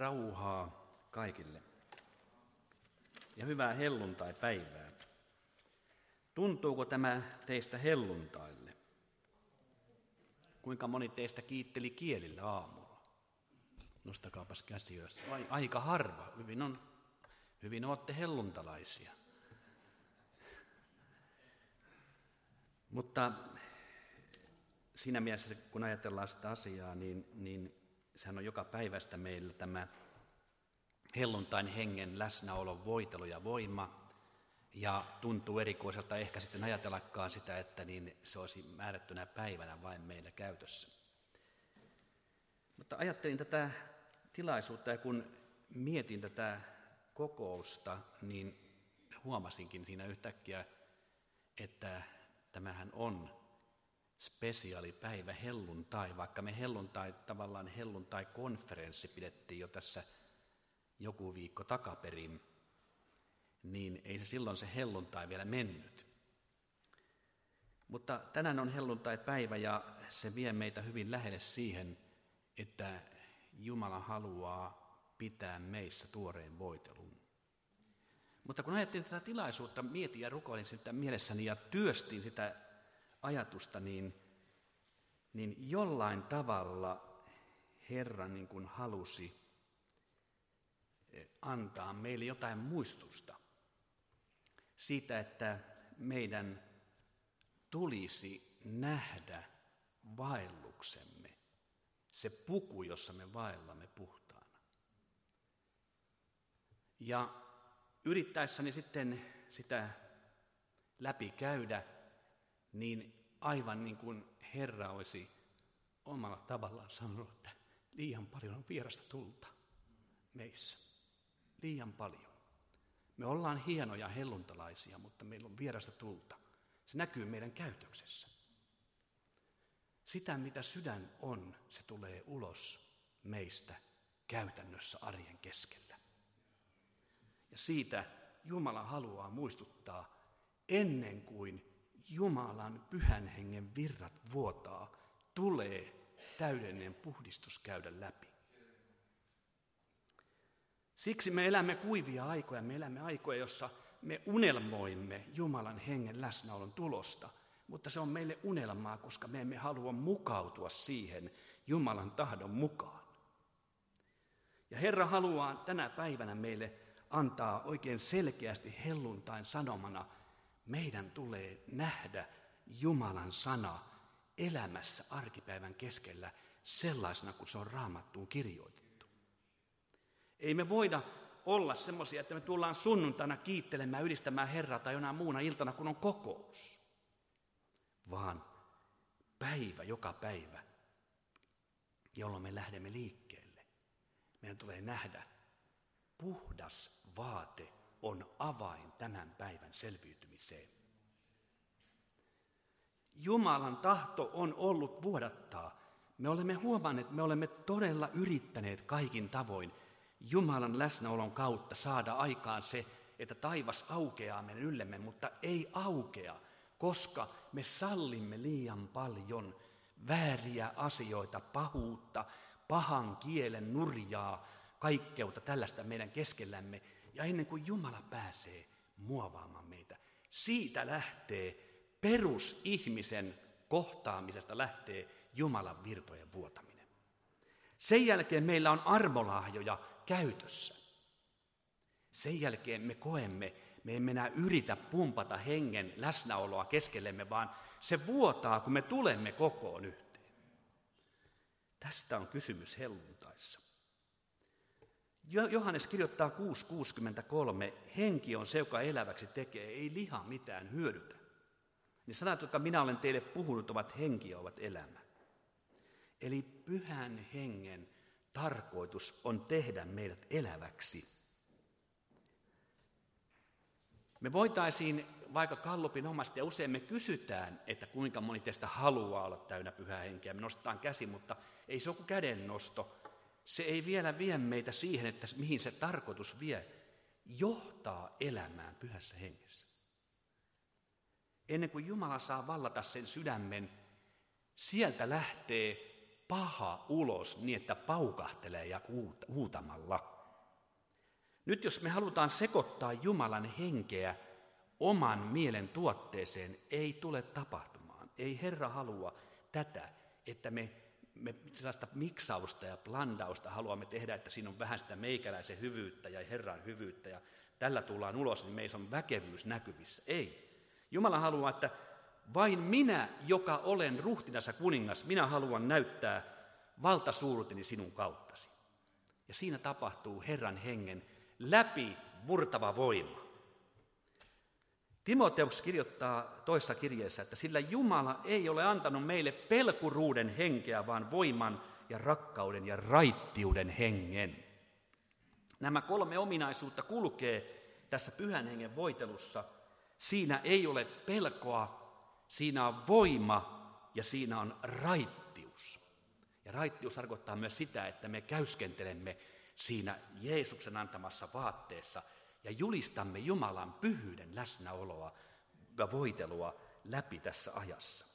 rauhaa kaikille. Ja hyvää helluntai-päivää. Tuntuuko tämä teistä helluntaille? Kuinka moni teistä kiitteli kielillä aamulla? Nostakaapas käsi ylös. Aika harva. Hyvin on. Hyvin olette helluntalaisia. Mutta siinä mielessä, kun ajatellaan sitä asiaa, niin, niin sehän on joka päivästä meillä tämä helluntain hengen läsnäolon voitelu ja voima. Ja tuntuu erikoiselta ehkä sitten ajatellakaan sitä, että niin se olisi määrättynä päivänä vain meillä käytössä. Mutta ajattelin tätä tilaisuutta ja kun mietin tätä kokousta, niin huomasinkin siinä yhtäkkiä, että tämähän on spesiaalipäivä helluntai, vaikka me helluntai, tavallaan helluntai-konferenssi pidettiin jo tässä joku viikko takaperin, niin ei se silloin se helluntai vielä mennyt. Mutta tänään on helluntai-päivä ja se vie meitä hyvin lähelle siihen, että Jumala haluaa pitää meissä tuoreen voitelun. Mutta kun ajattelin tätä tilaisuutta, mietin ja rukoilin sitä mielessäni ja työstin sitä ajatusta, niin, niin jollain tavalla Herra niin kuin halusi eh, antaa meille jotain muistusta siitä, että meidän tulisi nähdä vaelluksemme, se puku, jossa me vaellamme puhtaana. Ja yrittäessäni sitten sitä läpi käydä, niin aivan niin kuin Herra olisi omalla tavallaan sanonut, että liian paljon on vierasta tulta meissä. Liian paljon. Me ollaan hienoja helluntalaisia, mutta meillä on vierasta tulta. Se näkyy meidän käytöksessä. Sitä, mitä sydän on, se tulee ulos meistä käytännössä arjen keskellä. Ja siitä Jumala haluaa muistuttaa ennen kuin Jumalan pyhän hengen virrat vuotaa, tulee täydellinen puhdistus käydä läpi. Siksi me elämme kuivia aikoja, me elämme aikoja, jossa me unelmoimme Jumalan hengen läsnäolon tulosta, mutta se on meille unelmaa, koska me emme halua mukautua siihen Jumalan tahdon mukaan. Ja Herra haluaa tänä päivänä meille antaa oikein selkeästi helluntain sanomana – meidän tulee nähdä Jumalan sana elämässä arkipäivän keskellä sellaisena kuin se on raamattuun kirjoitettu. Ei me voida olla semmoisia, että me tullaan sunnuntaina kiittelemään, ylistämään Herraa tai jonain muuna iltana, kun on kokous. Vaan päivä, joka päivä, jolloin me lähdemme liikkeelle, meidän tulee nähdä puhdas vaate on avain tämän päivän selviytymiseen. Jumalan tahto on ollut vuodattaa. Me olemme huomanneet, me olemme todella yrittäneet kaikin tavoin Jumalan läsnäolon kautta saada aikaan se, että taivas aukeaa meidän yllemme, mutta ei aukea, koska me sallimme liian paljon vääriä asioita, pahuutta, pahan kielen nurjaa, kaikkeutta tällaista meidän keskellämme, ja ennen kuin Jumala pääsee muovaamaan meitä, siitä lähtee perusihmisen kohtaamisesta lähtee Jumalan virtojen vuotaminen. Sen jälkeen meillä on armolahjoja käytössä. Sen jälkeen me koemme, me emme enää yritä pumpata hengen läsnäoloa keskellemme, vaan se vuotaa, kun me tulemme kokoon yhteen. Tästä on kysymys helluntaissa. Johannes kirjoittaa 6.63, henki on se, joka eläväksi tekee, ei liha mitään hyödytä. Niin sanat, jotka minä olen teille puhunut, ovat henki ja ovat elämä. Eli pyhän hengen tarkoitus on tehdä meidät eläväksi. Me voitaisiin vaikka kallupin omasta, ja usein me kysytään, että kuinka moni teistä haluaa olla täynnä pyhää henkeä. Me nostetaan käsi, mutta ei se ole käden nosto, se ei vielä vie meitä siihen, että mihin se tarkoitus vie, johtaa elämään pyhässä hengessä. Ennen kuin Jumala saa vallata sen sydämen, sieltä lähtee paha ulos niin, että paukahtelee ja huutamalla. Nyt jos me halutaan sekoittaa Jumalan henkeä oman mielen tuotteeseen, ei tule tapahtumaan. Ei Herra halua tätä, että me, me sellaista miksausta ja blandausta haluamme tehdä, että siinä on vähän sitä meikäläisen hyvyyttä ja Herran hyvyyttä ja tällä tullaan ulos, niin meissä on väkevyys näkyvissä. Ei. Jumala haluaa, että vain minä, joka olen ruhtinassa kuningas, minä haluan näyttää valtasuuruteni sinun kauttasi. Ja siinä tapahtuu Herran hengen läpi murtava voima. Timoteus kirjoittaa toissa kirjeessä, että sillä Jumala ei ole antanut meille pelkuruuden henkeä, vaan voiman ja rakkauden ja raittiuden hengen. Nämä kolme ominaisuutta kulkee tässä pyhän hengen voitelussa. Siinä ei ole pelkoa, siinä on voima ja siinä on raittius. Ja raittius tarkoittaa myös sitä, että me käyskentelemme siinä Jeesuksen antamassa vaatteessa ja julistamme Jumalan pyhyyden läsnäoloa ja voitelua läpi tässä ajassa.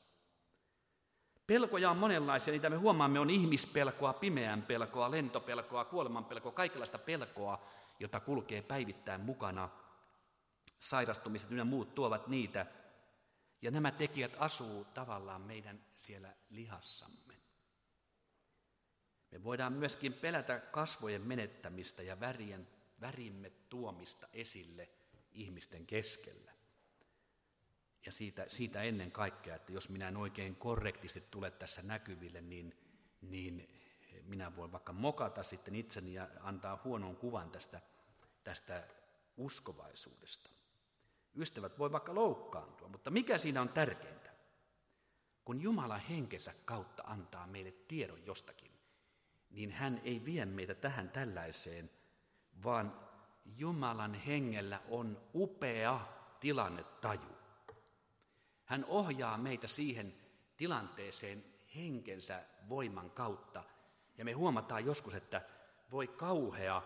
Pelkoja on monenlaisia, niitä me huomaamme on ihmispelkoa, pimeän pelkoa, lentopelkoa, kuolemanpelkoa, kaikenlaista pelkoa, jota kulkee päivittäin mukana. Sairastumiset ja muut tuovat niitä. Ja nämä tekijät asuu tavallaan meidän siellä lihassamme. Me voidaan myöskin pelätä kasvojen menettämistä ja värien, värimme tuomista esille ihmisten keskellä. Ja siitä, siitä ennen kaikkea, että jos minä en oikein korrektisti tule tässä näkyville, niin, niin minä voin vaikka mokata sitten itseni ja antaa huonon kuvan tästä, tästä uskovaisuudesta. Ystävät voi vaikka loukkaantua, mutta mikä siinä on tärkeintä? Kun Jumala henkensä kautta antaa meille tiedon jostakin, niin hän ei vie meitä tähän tällaiseen, vaan Jumalan hengellä on upea tilannetaju. Hän ohjaa meitä siihen tilanteeseen henkensä voiman kautta. Ja me huomataan joskus, että voi kauhea,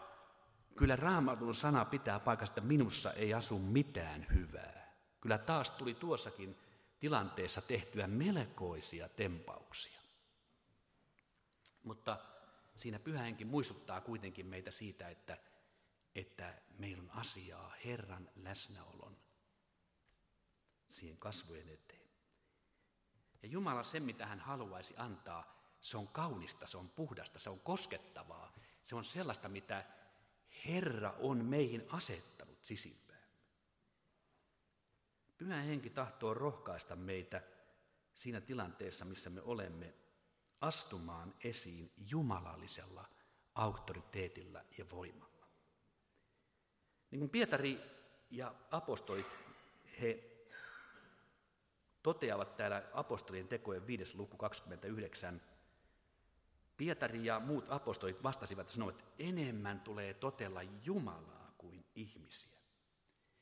kyllä raamatun sana pitää paikasta, että minussa ei asu mitään hyvää. Kyllä taas tuli tuossakin tilanteessa tehtyä melkoisia tempauksia. Mutta siinä pyhähenki muistuttaa kuitenkin meitä siitä, että, että meillä on asiaa Herran läsnäolon siihen kasvojen eteen. Ja Jumala se, mitä hän haluaisi antaa, se on kaunista, se on puhdasta, se on koskettavaa. Se on sellaista, mitä Herra on meihin asettanut sisimpään. Pyhä henki tahtoo rohkaista meitä siinä tilanteessa, missä me olemme, astumaan esiin jumalallisella auktoriteetilla ja voimalla. Niin kuin Pietari ja apostolit, he toteavat täällä apostolien tekojen 5. luku 29. Pietari ja muut apostolit vastasivat ja sanoivat, että enemmän tulee totella Jumalaa kuin ihmisiä.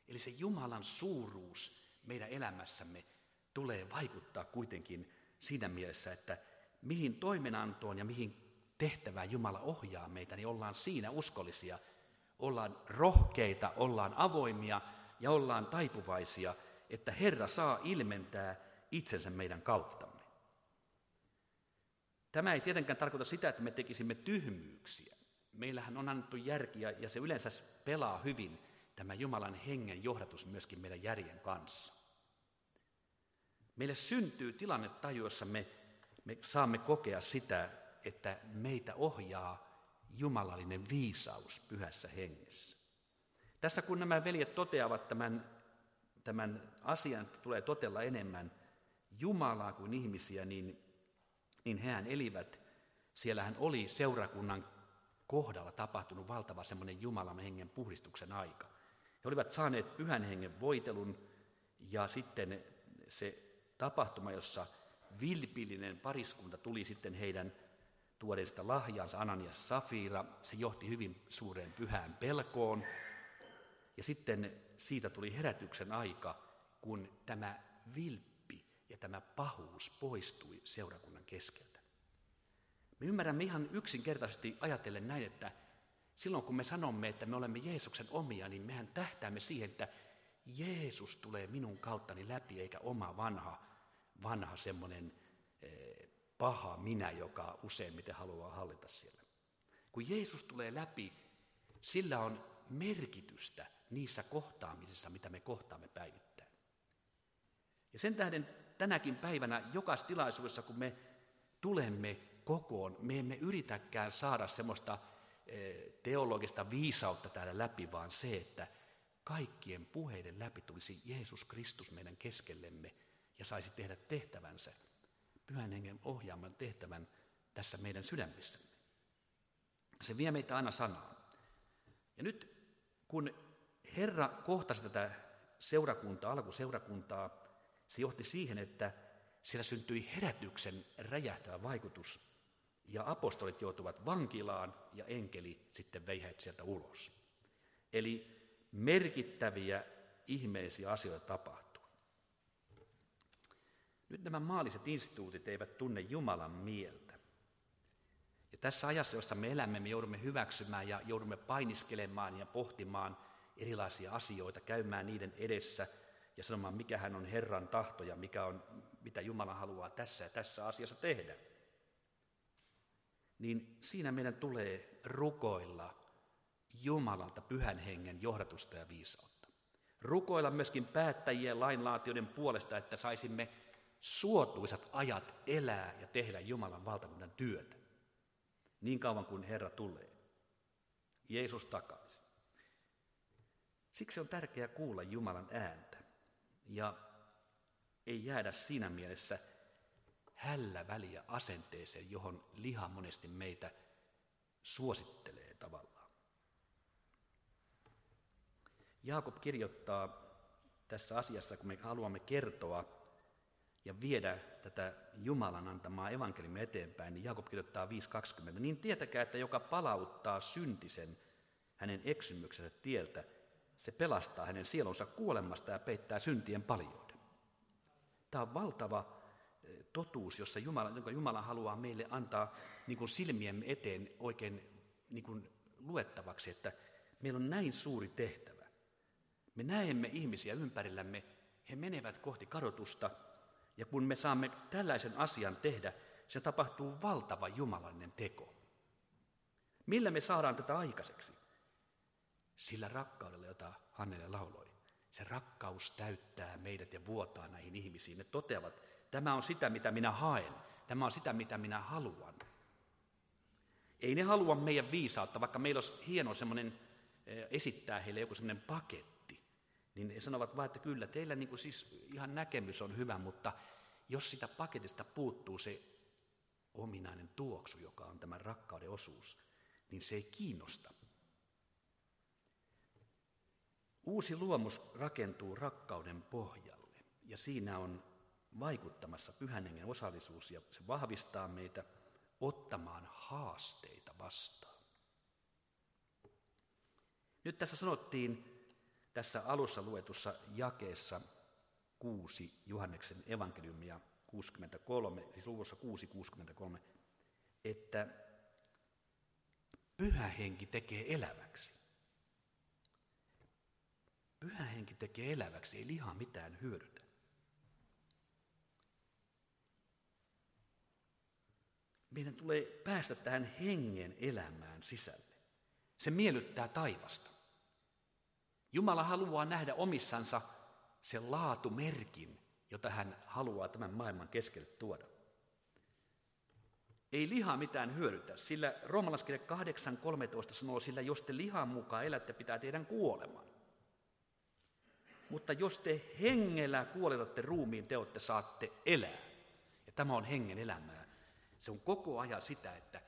Eli se Jumalan suuruus meidän elämässämme tulee vaikuttaa kuitenkin siinä mielessä, että mihin toimenantoon ja mihin tehtävään Jumala ohjaa meitä, niin ollaan siinä uskollisia. Ollaan rohkeita, ollaan avoimia ja ollaan taipuvaisia, että Herra saa ilmentää itsensä meidän kauttamme. Tämä ei tietenkään tarkoita sitä, että me tekisimme tyhmyyksiä. Meillähän on annettu järki ja se yleensä pelaa hyvin tämä Jumalan hengen johdatus myöskin meidän järjen kanssa. Meille syntyy tilanne tajuessa me me saamme kokea sitä, että meitä ohjaa jumalallinen viisaus pyhässä hengessä. Tässä kun nämä veljet toteavat tämän, tämän asian, että tulee totella enemmän Jumalaa kuin ihmisiä, niin, niin hehän elivät, siellähän oli seurakunnan kohdalla tapahtunut valtava semmoinen Jumalan hengen puhdistuksen aika. He olivat saaneet pyhän hengen voitelun ja sitten se tapahtuma, jossa vilpillinen pariskunta tuli sitten heidän tuoden sitä lahjansa, Ananias Safira. Se johti hyvin suureen pyhään pelkoon. Ja sitten siitä tuli herätyksen aika, kun tämä vilppi ja tämä pahuus poistui seurakunnan keskeltä. Me ymmärrämme ihan yksinkertaisesti ajatellen näin, että silloin kun me sanomme, että me olemme Jeesuksen omia, niin mehän tähtäämme siihen, että Jeesus tulee minun kauttani läpi, eikä oma vanha vanha semmoinen paha minä, joka useimmiten haluaa hallita siellä. Kun Jeesus tulee läpi, sillä on merkitystä niissä kohtaamisissa, mitä me kohtaamme päivittäin. Ja sen tähden tänäkin päivänä joka tilaisuudessa, kun me tulemme kokoon, me emme yritäkään saada semmoista eh, teologista viisautta täällä läpi, vaan se, että kaikkien puheiden läpi tulisi Jeesus Kristus meidän keskellemme ja saisi tehdä tehtävänsä, pyhän hengen ohjaaman tehtävän tässä meidän sydämissämme. Se vie meitä aina sanaan. Ja nyt kun Herra kohtasi tätä seurakuntaa, alkuseurakuntaa, se johti siihen, että siellä syntyi herätyksen räjähtävä vaikutus, ja apostolit joutuvat vankilaan, ja enkeli sitten vei heidät sieltä ulos. Eli merkittäviä ihmeellisiä asioita tapahtui. Nyt nämä maalliset instituutit eivät tunne Jumalan mieltä. Ja tässä ajassa, jossa me elämme, me joudumme hyväksymään ja joudumme painiskelemaan ja pohtimaan erilaisia asioita, käymään niiden edessä ja sanomaan, mikä hän on Herran tahto ja mikä on, mitä Jumala haluaa tässä ja tässä asiassa tehdä. Niin siinä meidän tulee rukoilla Jumalalta pyhän hengen johdatusta ja viisautta. Rukoilla myöskin päättäjien lainlaatioiden puolesta, että saisimme suotuisat ajat elää ja tehdä Jumalan valtakunnan työtä. Niin kauan kuin Herra tulee. Jeesus takaisin. Siksi on tärkeää kuulla Jumalan ääntä ja ei jäädä siinä mielessä hällä väliä asenteeseen, johon liha monesti meitä suosittelee tavallaan. Jaakob kirjoittaa tässä asiassa, kun me haluamme kertoa ja viedä tätä Jumalan antamaa evankeliumia eteenpäin, niin Jaakob kirjoittaa 5.20. Niin tietäkää, että joka palauttaa syntisen hänen eksymyksensä tieltä, se pelastaa hänen sielunsa kuolemasta ja peittää syntien paljouden. Tämä on valtava eh, totuus, jossa Jumala, jonka Jumala haluaa meille antaa niin kuin silmiemme eteen oikein niin kuin luettavaksi, että meillä on näin suuri tehtävä. Me näemme ihmisiä ympärillämme, he menevät kohti kadotusta, ja kun me saamme tällaisen asian tehdä, se tapahtuu valtava jumalallinen teko. Millä me saadaan tätä aikaiseksi? Sillä rakkaudella, jota Hannele lauloi. Se rakkaus täyttää meidät ja vuotaa näihin ihmisiin. Ne toteavat, tämä on sitä, mitä minä haen. Tämä on sitä, mitä minä haluan. Ei ne halua meidän viisautta, vaikka meillä olisi hieno semmoinen eh, esittää heille joku semmoinen paketti. Niin he sanovat vain, että kyllä, teillä niin kuin siis ihan näkemys on hyvä, mutta jos sitä paketista puuttuu se ominainen tuoksu, joka on tämän rakkauden osuus, niin se ei kiinnosta. Uusi luomus rakentuu rakkauden pohjalle ja siinä on vaikuttamassa pyhän hengen osallisuus ja se vahvistaa meitä ottamaan haasteita vastaan. Nyt tässä sanottiin tässä alussa luetussa jakeessa 6 Johanneksen evankeliumia 63, siis luvussa 6, 63, että pyhä henki tekee eläväksi. Pyhä henki tekee eläväksi, ei liha mitään hyödytä. Meidän tulee päästä tähän hengen elämään sisälle. Se miellyttää taivasta. Jumala haluaa nähdä omissansa sen laatumerkin, jota hän haluaa tämän maailman keskelle tuoda. Ei liha mitään hyödytä, sillä roomalaiskirja 8.13 sanoo, sillä jos te lihan mukaan elätte, pitää teidän kuoleman. Mutta jos te hengellä kuoletatte ruumiin, te olette saatte elää. Ja tämä on hengen elämää. Se on koko ajan sitä, että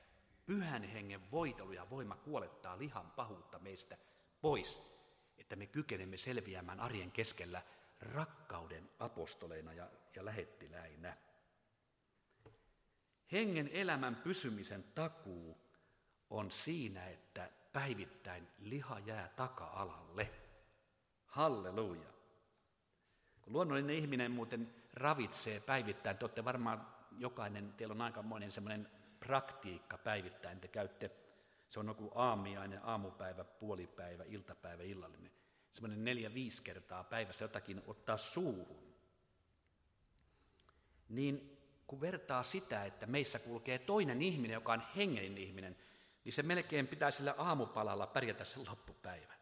pyhän hengen voitelu ja voima kuolettaa lihan pahuutta meistä pois, että me kykenemme selviämään arjen keskellä rakkauden apostoleina ja, ja lähettiläinä. Hengen elämän pysymisen takuu on siinä, että päivittäin liha jää taka-alalle. Halleluja. Kun luonnollinen ihminen muuten ravitsee päivittäin, te olette varmaan jokainen, teillä on aikamoinen semmoinen praktiikka päivittäin, te käytte, se on joku aamiainen, aamupäivä, puolipäivä, iltapäivä, illallinen semmoinen neljä-viisi kertaa päivässä jotakin ottaa suuhun, niin kun vertaa sitä, että meissä kulkee toinen ihminen, joka on hengellinen ihminen, niin se melkein pitää sillä aamupalalla pärjätä sen loppupäivän.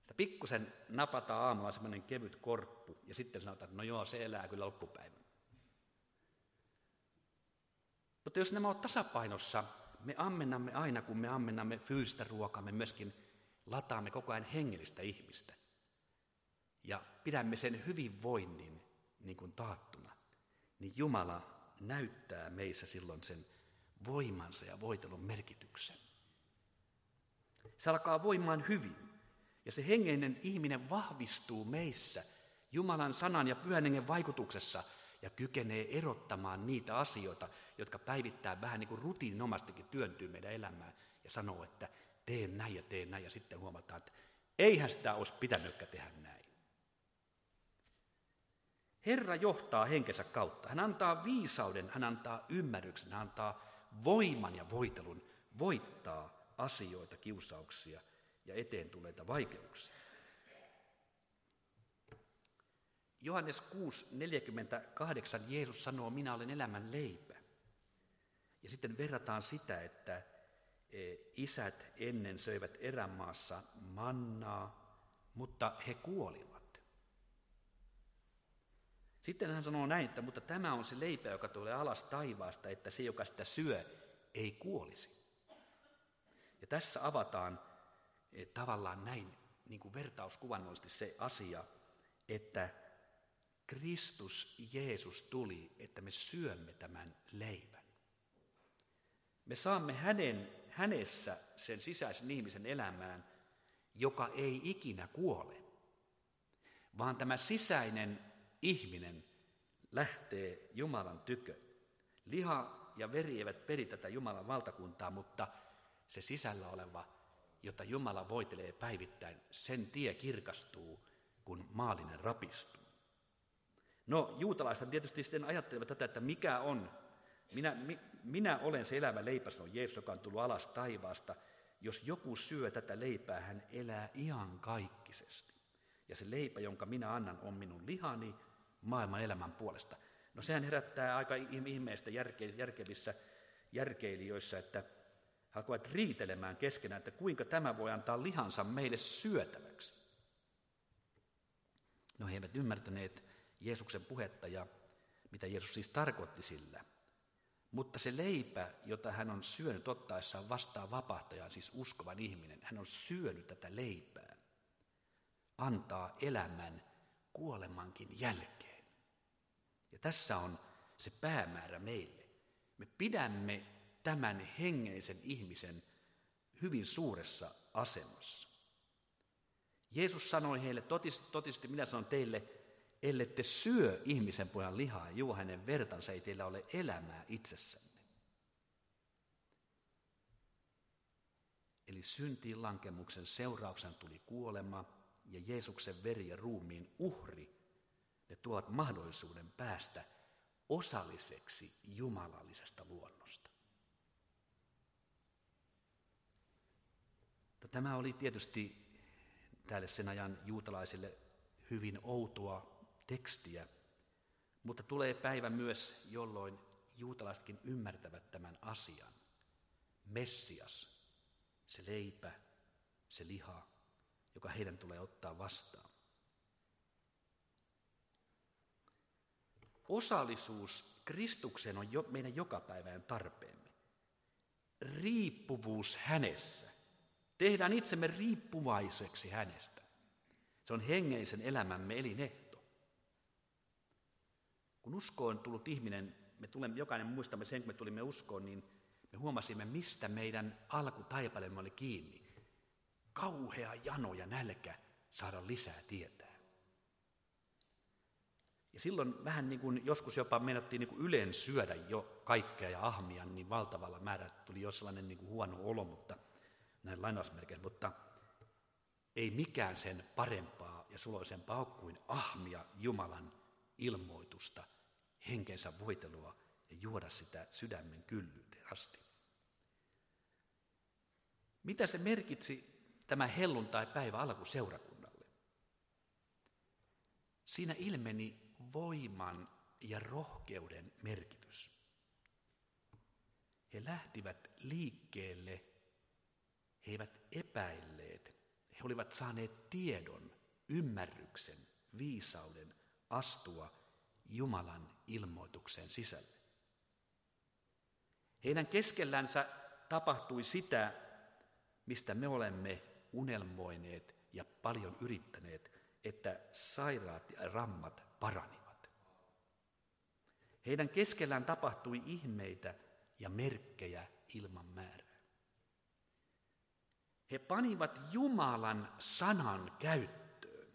Että pikkusen napataan aamulla semmoinen kevyt korppu ja sitten sanotaan, että no joo, se elää kyllä loppupäivän. Mutta jos nämä ovat tasapainossa, me ammennamme aina, kun me ammennamme fyysistä ruokaa, me myöskin lataamme koko ajan hengellistä ihmistä. Ja pidämme sen hyvinvoinnin niin kuin taattuna, niin Jumala näyttää meissä silloin sen voimansa ja voitelun merkityksen. Se alkaa voimaan hyvin. Ja se hengellinen ihminen vahvistuu meissä Jumalan sanan ja pyhän hengen vaikutuksessa ja kykenee erottamaan niitä asioita, jotka päivittää vähän niin kuin rutiininomastikin työntyy meidän elämään ja sanoo, että teen näin ja teen näin ja sitten huomataan, että eihän sitä olisi pitänytkään tehdä näin. Herra johtaa henkensä kautta. Hän antaa viisauden, hän antaa ymmärryksen, hän antaa voiman ja voitelun voittaa asioita, kiusauksia ja eteen tuleita vaikeuksia. Johannes 6:48 Jeesus sanoo, minä olen elämän leipä. Ja sitten verrataan sitä, että e, isät ennen söivät erämaassa mannaa, mutta he kuolivat. Sitten hän sanoo näin, että mutta tämä on se leipä, joka tulee alas taivaasta, että se, joka sitä syö, ei kuolisi. Ja tässä avataan e, tavallaan näin niin kuin vertauskuvannollisesti se asia, että Kristus Jeesus tuli, että me syömme tämän leivän. Me saamme hänen, hänessä sen sisäisen ihmisen elämään, joka ei ikinä kuole, vaan tämä sisäinen ihminen lähtee Jumalan tykö. Liha ja veri eivät peri tätä Jumalan valtakuntaa, mutta se sisällä oleva, jota Jumala voitelee päivittäin, sen tie kirkastuu, kun maallinen rapistuu. No juutalaiset tietysti sitten ajattelevat tätä, että mikä on, minä, mi, minä olen se elävä leipä, sanoi Jeesus, joka on tullut alas taivaasta. Jos joku syö tätä leipää, hän elää iankaikkisesti. Ja se leipä, jonka minä annan, on minun lihani maailman elämän puolesta. No sehän herättää aika ihmeistä järke, järkevissä järkeilijöissä, että alkoivat riitelemään keskenään, että kuinka tämä voi antaa lihansa meille syötäväksi. No he eivät ymmärtäneet Jeesuksen puhetta ja mitä Jeesus siis tarkoitti sillä. Mutta se leipä, jota hän on syönyt ottaessaan vastaan vapahtajan, siis uskovan ihminen, hän on syönyt tätä leipää, antaa elämän kuolemankin jälkeen. Ja tässä on se päämäärä meille. Me pidämme tämän hengeisen ihmisen hyvin suuressa asemassa. Jeesus sanoi heille, totisesti minä sanon teille, ellette syö ihmisen pojan lihaa ja juo hänen vertansa, ei teillä ole elämää itsessänne. Eli syntiin lankemuksen seurauksen tuli kuolema ja Jeesuksen veri ja ruumiin uhri, ne tuovat mahdollisuuden päästä osalliseksi jumalallisesta luonnosta. No, tämä oli tietysti tälle sen ajan juutalaisille hyvin outoa tekstiä, mutta tulee päivä myös, jolloin juutalaisetkin ymmärtävät tämän asian. Messias, se leipä, se liha, joka heidän tulee ottaa vastaan. Osallisuus Kristukseen on jo, meidän jokapäiväinen tarpeemme. Riippuvuus hänessä. Tehdään itsemme riippuvaiseksi hänestä. Se on hengeisen elämämme elinehto. Kun uskoon tullut ihminen, me tulemme, jokainen muistamme sen, kun me tulimme uskoon, niin me huomasimme, mistä meidän alkutaipaleemme oli kiinni. Kauhea jano ja nälkä saada lisää tietää. Ja silloin vähän niin kuin joskus jopa menettiin niin kuin yleen syödä jo kaikkea ja ahmia niin valtavalla määrällä, tuli jo sellainen niin kuin huono olo, mutta näin lainausmerkeissä, mutta ei mikään sen parempaa ja suloisempaa kuin ahmia Jumalan ilmoitusta, henkensä voitelua ja juoda sitä sydämen kyllyyteen asti. Mitä se merkitsi tämä helluntai-päivä alku seurakunnalle? Siinä ilmeni voiman ja rohkeuden merkitys. He lähtivät liikkeelle, he eivät epäilleet, he olivat saaneet tiedon, ymmärryksen, viisauden astua Jumalan ilmoituksen sisälle. Heidän keskellänsä tapahtui sitä, mistä me olemme unelmoineet ja paljon yrittäneet, että sairaat ja rammat paranivat. Heidän keskellään tapahtui ihmeitä ja merkkejä ilman määrää. He panivat Jumalan sanan käyttöön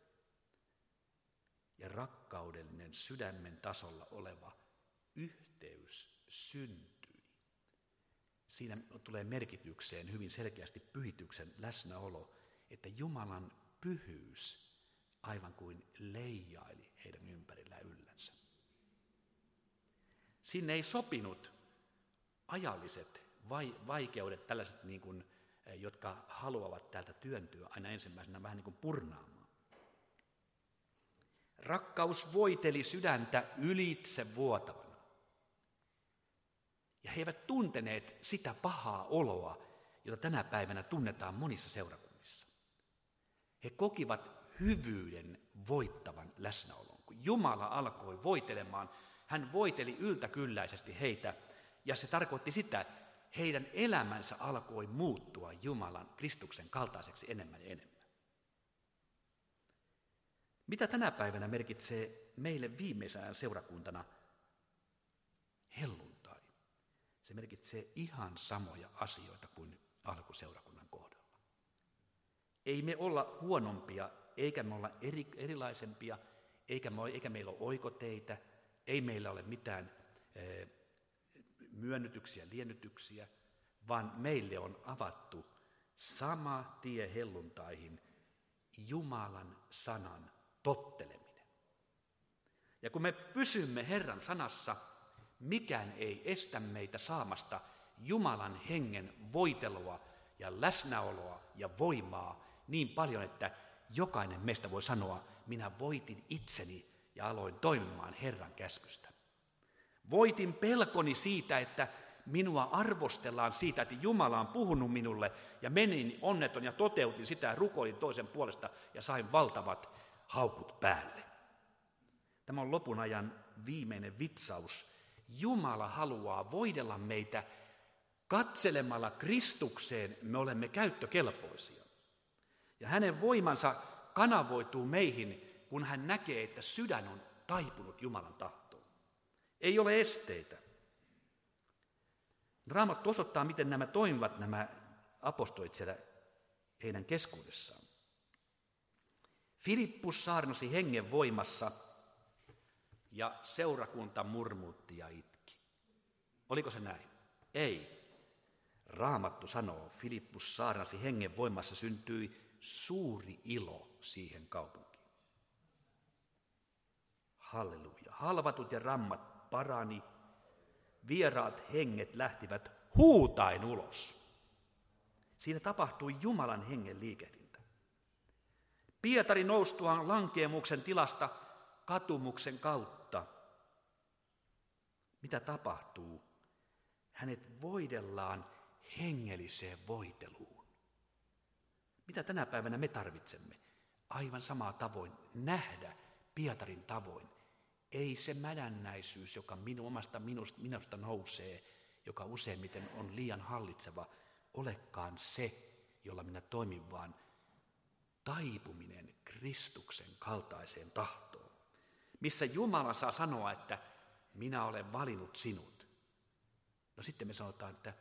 ja rakkaudellinen sydämen tasolla oleva yhteys syntyi. Siinä tulee merkitykseen hyvin selkeästi pyhityksen läsnäolo, että Jumalan pyhyys aivan kuin leijaili heidän ympärillään yllänsä. Sinne ei sopinut ajalliset vai, vaikeudet, tällaiset niin kuin, eh, jotka haluavat täältä työntyä aina ensimmäisenä vähän niin kuin purnaamaan. Rakkaus voiteli sydäntä ylitse vuotavana. Ja he eivät tunteneet sitä pahaa oloa, jota tänä päivänä tunnetaan monissa seurakunnissa. He kokivat hyvyyden voittavan läsnäolon. Kun Jumala alkoi voitelemaan, hän voiteli yltäkylläisesti heitä, ja se tarkoitti sitä, heidän elämänsä alkoi muuttua Jumalan Kristuksen kaltaiseksi enemmän ja enemmän. Mitä tänä päivänä merkitsee meille viimeisään seurakuntana helluntai? Se merkitsee ihan samoja asioita kuin alkuseurakunnan kohdalla. Ei me olla huonompia eikä me olla eri, erilaisempia, eikä, me, eikä meillä ole oikoteitä, ei meillä ole mitään e, myönnytyksiä, liennytyksiä, vaan meille on avattu sama tie helluntaihin, Jumalan sanan totteleminen. Ja kun me pysymme Herran sanassa, mikään ei estä meitä saamasta Jumalan hengen voitelua ja läsnäoloa ja voimaa niin paljon, että jokainen meistä voi sanoa, minä voitin itseni ja aloin toimimaan Herran käskystä. Voitin pelkoni siitä, että minua arvostellaan siitä, että Jumala on puhunut minulle ja menin onneton ja toteutin sitä ja rukoilin toisen puolesta ja sain valtavat haukut päälle. Tämä on lopun ajan viimeinen vitsaus. Jumala haluaa voidella meitä katselemalla Kristukseen me olemme käyttökelpoisia. Ja hänen voimansa kanavoituu meihin, kun hän näkee, että sydän on taipunut Jumalan tahtoon. Ei ole esteitä. Raamattu osoittaa, miten nämä toimivat, nämä apostolit siellä heidän keskuudessaan. Filippus saarnasi hengen voimassa ja seurakunta murmutti ja itki. Oliko se näin? Ei. Raamattu sanoo, Filippus saarnasi hengen voimassa syntyi suuri ilo siihen kaupunkiin. Halleluja. Halvatut ja rammat parani, vieraat henget lähtivät huutain ulos. Siinä tapahtui Jumalan hengen liikehdintä. Pietari noustuaan lankeemuksen tilasta katumuksen kautta. Mitä tapahtuu? Hänet voidellaan hengelliseen voiteluun. Mitä tänä päivänä me tarvitsemme? Aivan samaa tavoin nähdä Pietarin tavoin. Ei se mädännäisyys, joka minu, omasta minusta, minusta nousee, joka useimmiten on liian hallitseva, olekaan se, jolla minä toimin, vaan taipuminen Kristuksen kaltaiseen tahtoon. Missä Jumala saa sanoa, että minä olen valinnut sinut. No sitten me sanotaan, että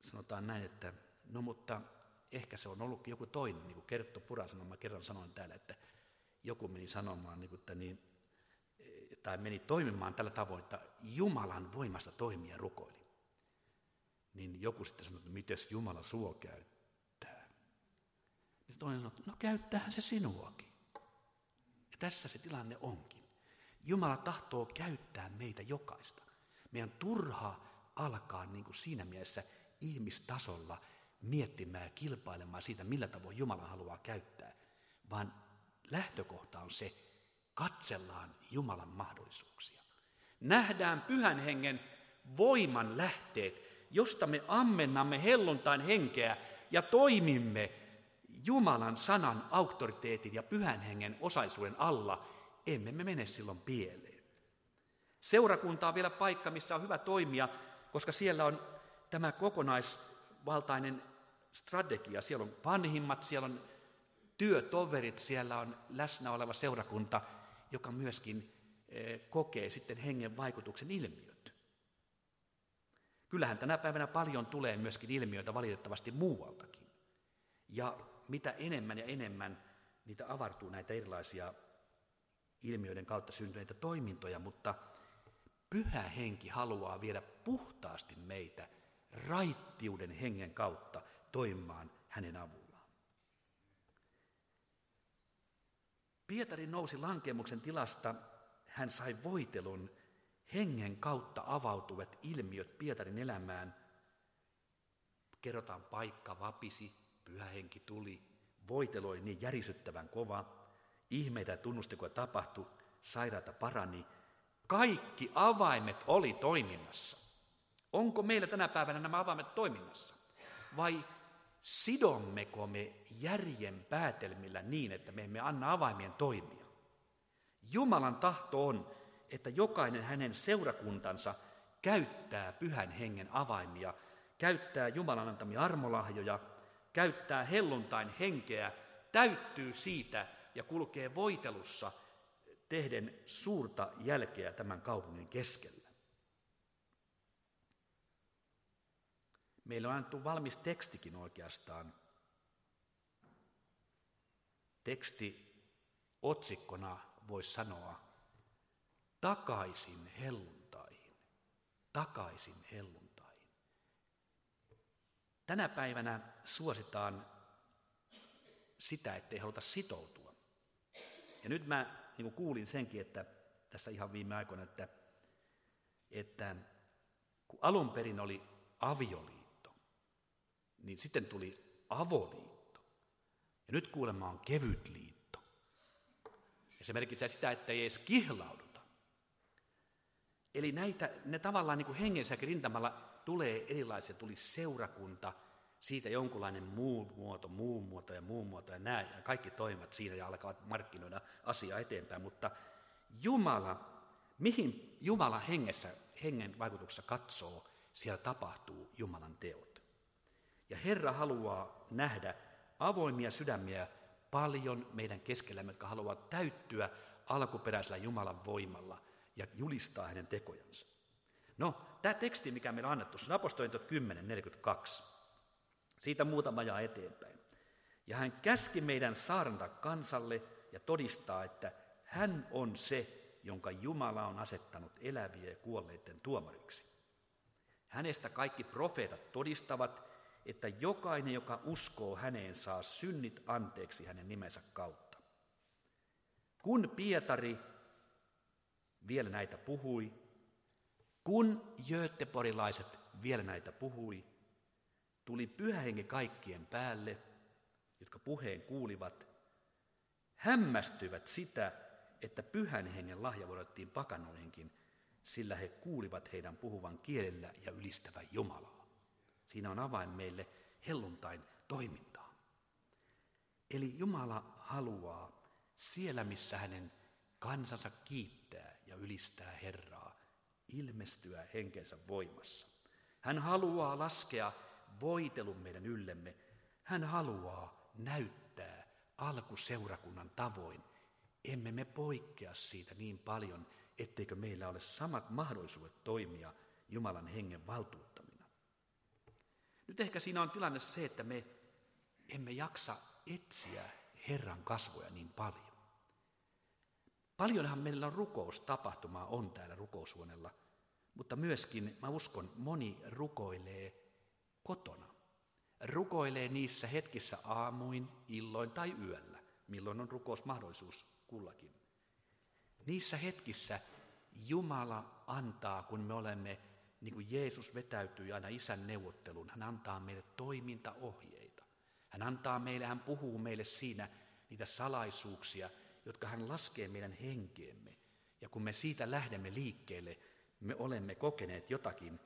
sanotaan näin, että no mutta ehkä se on ollut joku toinen, niin kuin Kerttu Pura sanoi, mä kerran sanoin täällä, että joku meni sanomaan, niin kuin, että niin, tai meni toimimaan tällä tavoin, että Jumalan voimasta toimia rukoili. Niin joku sitten sanoi, että miten Jumala suo käyttää. Toinen että no käyttäähän se sinuakin. Ja tässä se tilanne onkin. Jumala tahtoo käyttää meitä jokaista. Meidän turha alkaa niin kuin siinä mielessä ihmistasolla – miettimään ja kilpailemaan siitä, millä tavoin Jumala haluaa käyttää, vaan lähtökohta on se, katsellaan Jumalan mahdollisuuksia. Nähdään pyhän hengen voiman lähteet, josta me ammennamme helluntain henkeä ja toimimme Jumalan sanan auktoriteetin ja pyhän hengen osaisuuden alla, emme me mene silloin pieleen. Seurakunta on vielä paikka, missä on hyvä toimia, koska siellä on tämä kokonaisvaltainen strategia. Siellä on vanhimmat, siellä on työtoverit, siellä on läsnä oleva seurakunta, joka myöskin eh, kokee sitten hengen vaikutuksen ilmiöt. Kyllähän tänä päivänä paljon tulee myöskin ilmiöitä valitettavasti muualtakin. Ja mitä enemmän ja enemmän niitä avartuu näitä erilaisia ilmiöiden kautta syntyneitä toimintoja, mutta pyhä henki haluaa viedä puhtaasti meitä raittiuden hengen kautta toimimaan hänen avullaan. Pietari nousi lankemuksen tilasta, hän sai voitelun hengen kautta avautuvat ilmiöt Pietarin elämään. Kerrotaan paikka vapisi, pyhä henki tuli, voiteloi niin järisyttävän kova, ihmeitä ja tunnustekoja tapahtui, sairaata parani. Kaikki avaimet oli toiminnassa. Onko meillä tänä päivänä nämä avaimet toiminnassa? Vai sidommeko me järjen päätelmillä niin, että me emme anna avaimien toimia? Jumalan tahto on, että jokainen hänen seurakuntansa käyttää pyhän hengen avaimia, käyttää Jumalan antamia armolahjoja, käyttää helluntain henkeä, täyttyy siitä ja kulkee voitelussa tehden suurta jälkeä tämän kaupungin keskellä. Meillä on annettu valmis tekstikin oikeastaan. Teksti otsikkona voisi sanoa takaisin helluntaihin. Takaisin helluntaihin. Tänä päivänä suositaan sitä, ettei haluta sitoutua. Ja nyt mä niin kuulin senkin, että tässä ihan viime aikoina, että, että kun alun perin oli avioliitto, niin sitten tuli avoliitto. Ja nyt kuulemma on kevyt liitto. Ja se merkitsee sitä, että ei edes kihlauduta. Eli näitä, ne tavallaan niin kuin hengensäkin rintamalla tulee erilaisia, tuli seurakunta, siitä jonkunlainen muu muoto, muu muoto ja muu muoto ja nämä ja kaikki toimivat siinä ja alkavat markkinoida asiaa eteenpäin, mutta Jumala, mihin Jumala hengessä, hengen vaikutuksessa katsoo, siellä tapahtuu Jumalan teot. Ja Herra haluaa nähdä avoimia sydämiä paljon meidän keskellämme, jotka haluavat täyttyä alkuperäisellä Jumalan voimalla ja julistaa hänen tekojansa. No, tämä teksti, mikä meillä on annettu, se on apostolien 10.42. Siitä muutama jaa eteenpäin. Ja hän käski meidän saarnata kansalle ja todistaa, että hän on se, jonka Jumala on asettanut eläviä ja kuolleiden tuomariksi. Hänestä kaikki profeetat todistavat, että jokainen, joka uskoo häneen, saa synnit anteeksi hänen nimensä kautta. Kun Pietari vielä näitä puhui, kun jöötteporilaiset vielä näitä puhui, tuli pyhä henki kaikkien päälle, jotka puheen kuulivat, hämmästyivät sitä, että pyhän hengen lahja voidettiin pakanoihinkin, sillä he kuulivat heidän puhuvan kielellä ja ylistävän Jumalaa. Siinä on avain meille helluntain toimintaa. Eli Jumala haluaa siellä, missä hänen kansansa kiittää ja ylistää Herraa, ilmestyä henkensä voimassa. Hän haluaa laskea voitelun meidän yllemme. Hän haluaa näyttää alkuseurakunnan tavoin. Emme me poikkea siitä niin paljon, etteikö meillä ole samat mahdollisuudet toimia Jumalan hengen valtuuttamina. Nyt ehkä siinä on tilanne se, että me emme jaksa etsiä Herran kasvoja niin paljon. Paljonhan meillä rukoustapahtumaa on täällä rukoushuoneella, mutta myöskin mä uskon moni rukoilee kotona. Rukoilee niissä hetkissä aamuin, illoin tai yöllä, milloin on rukousmahdollisuus kullakin. Niissä hetkissä Jumala antaa, kun me olemme, niin kuin Jeesus vetäytyy aina isän neuvotteluun, hän antaa meille toimintaohjeita. Hän antaa meille, hän puhuu meille siinä niitä salaisuuksia, jotka hän laskee meidän henkeemme. Ja kun me siitä lähdemme liikkeelle, me olemme kokeneet jotakin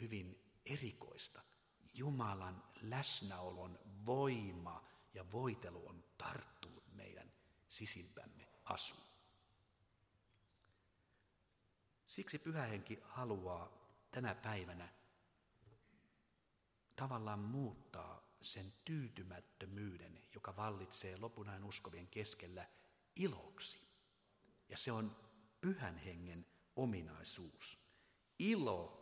hyvin erikoista. Jumalan läsnäolon voima ja voitelu on tarttunut meidän sisimpämme asuun. Siksi pyhähenki haluaa tänä päivänä tavallaan muuttaa sen tyytymättömyyden, joka vallitsee lopunain uskovien keskellä, iloksi. Ja se on pyhän hengen ominaisuus. Ilo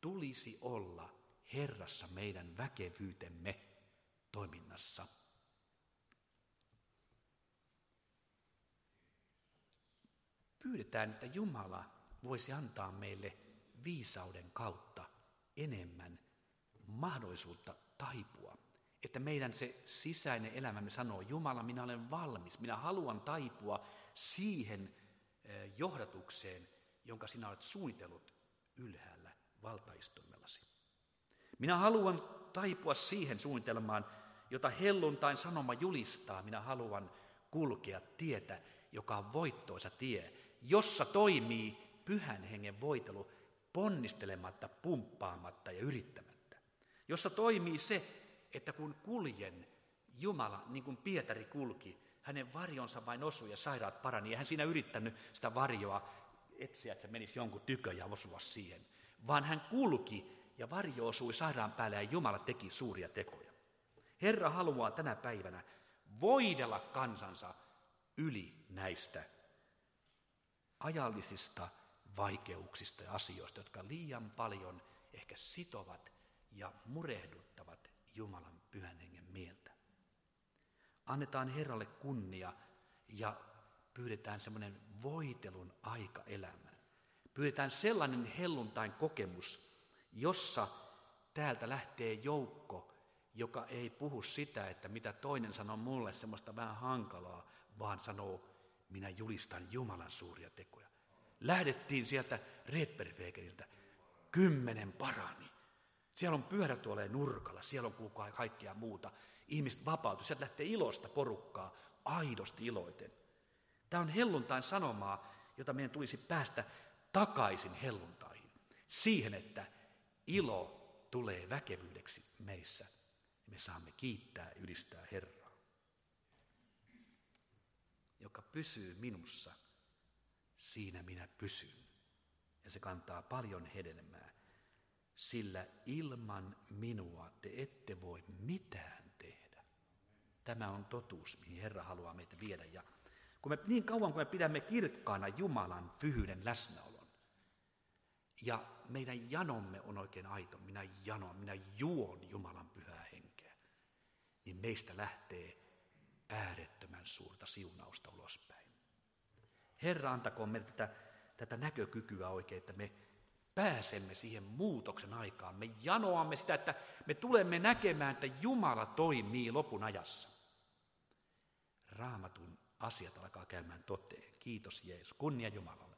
tulisi olla Herrassa meidän väkevyytemme toiminnassa. Pyydetään, että Jumala voisi antaa meille viisauden kautta enemmän mahdollisuutta taipua. Että meidän se sisäinen elämämme sanoo, Jumala, minä olen valmis, minä haluan taipua siihen eh, johdatukseen, jonka sinä olet suunnitellut ylhäällä valtaistuimellasi. Minä haluan taipua siihen suunnitelmaan, jota helluntain sanoma julistaa. Minä haluan kulkea tietä, joka on voittoisa tie, jossa toimii pyhän hengen voitelu ponnistelematta, pumppaamatta ja yrittämättä. Jossa toimii se, että kun kuljen Jumala, niin kuin Pietari kulki, hänen varjonsa vain osui ja sairaat parani. Ja hän siinä yrittänyt sitä varjoa etsiä, että se menisi jonkun tykö ja osua siihen. Vaan hän kulki ja varjo osui sairaan päälle ja Jumala teki suuria tekoja. Herra haluaa tänä päivänä voidella kansansa yli näistä ajallisista vaikeuksista ja asioista, jotka liian paljon ehkä sitovat ja murehduttavat Jumalan pyhän hengen mieltä. Annetaan Herralle kunnia ja pyydetään semmoinen voitelun aika elämään. Pyydetään sellainen helluntain kokemus, jossa täältä lähtee joukko, joka ei puhu sitä, että mitä toinen sanoo mulle, semmoista vähän hankalaa, vaan sanoo, minä julistan Jumalan suuria tekoja. Lähdettiin sieltä Redbergwegeliltä, kymmenen parani. Siellä on pyörätuolee nurkalla, siellä on kukaan kaikkea muuta. Ihmiset vapautu, sieltä lähtee ilosta porukkaa, aidosti iloiten. Tämä on helluntain sanomaa, jota meidän tulisi päästä takaisin helluntaihin. Siihen, että ilo tulee väkevyydeksi meissä. Me saamme kiittää ylistää Herraa, joka pysyy minussa, siinä minä pysyn. Ja se kantaa paljon hedelmää, sillä ilman minua te ette voi mitään tehdä. Tämä on totuus, mihin Herra haluaa meitä viedä. Ja kun me, niin kauan kuin me pidämme kirkkaana Jumalan pyhyyden läsnäolon, ja meidän janomme on oikein aito, minä janon, minä juon Jumalan pyhää henkeä, niin meistä lähtee äärettömän suurta siunausta ulospäin. Herra antakoon meille tätä, tätä näkökykyä oikein, että me pääsemme siihen muutoksen aikaan. Me janoamme sitä, että me tulemme näkemään, että Jumala toimii lopun ajassa. Raamatun asiat alkaa käymään toteen. Kiitos Jeesus. Kunnia Jumalalle.